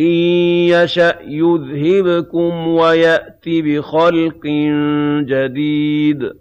إِن يَشَأْ يُذْهِبْكُمْ وَيَأْتِ بِخَلْقٍ جَدِيدٍ